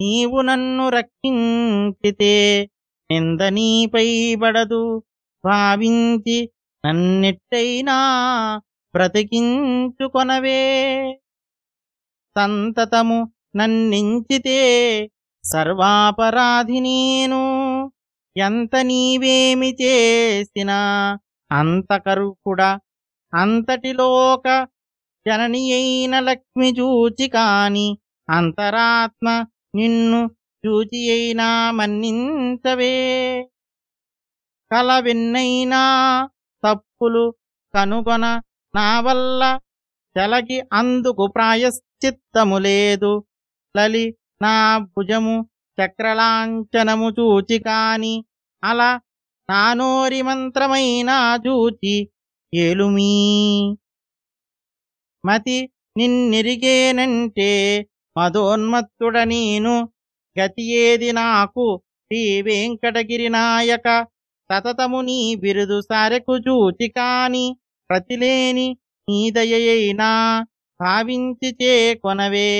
నీవు నన్ను రక్షించితే నింద నీపై బడదు భావించి నన్నెట్టయినా బ్రతికించుకొనవే. సంతతము నన్నించితే సర్వాపరాధి నేను. ఎంత నీవేమి చేసినా అంతకరుకుడా అంతటిలోక జనని అయిన లక్ష్మి చూచి కాని అంతరాత్మ నిన్ను చూచియైనా మన్నించవే. కలవెన్నైనా తప్పులు కనుగొన నా వల్ల చెలకి అందుకు ప్రాయశ్చిత్తము లేదు. లలి నా భుజము చక్రలాంఛనము చూచి కాని అలా నానోరి మంత్రమైనా చూచి ఏలుమీ. మతి నిన్నెరిగేనంటే మదోన్మత్తుడ నేను గతి ఏది నాకు శ్రీ వెంకటగిరి నాయక. సతతము నీ బిరుదు సారెకు చూచి కాని ప్రతిలేని నీదయైనా భావించి చే కొనవే.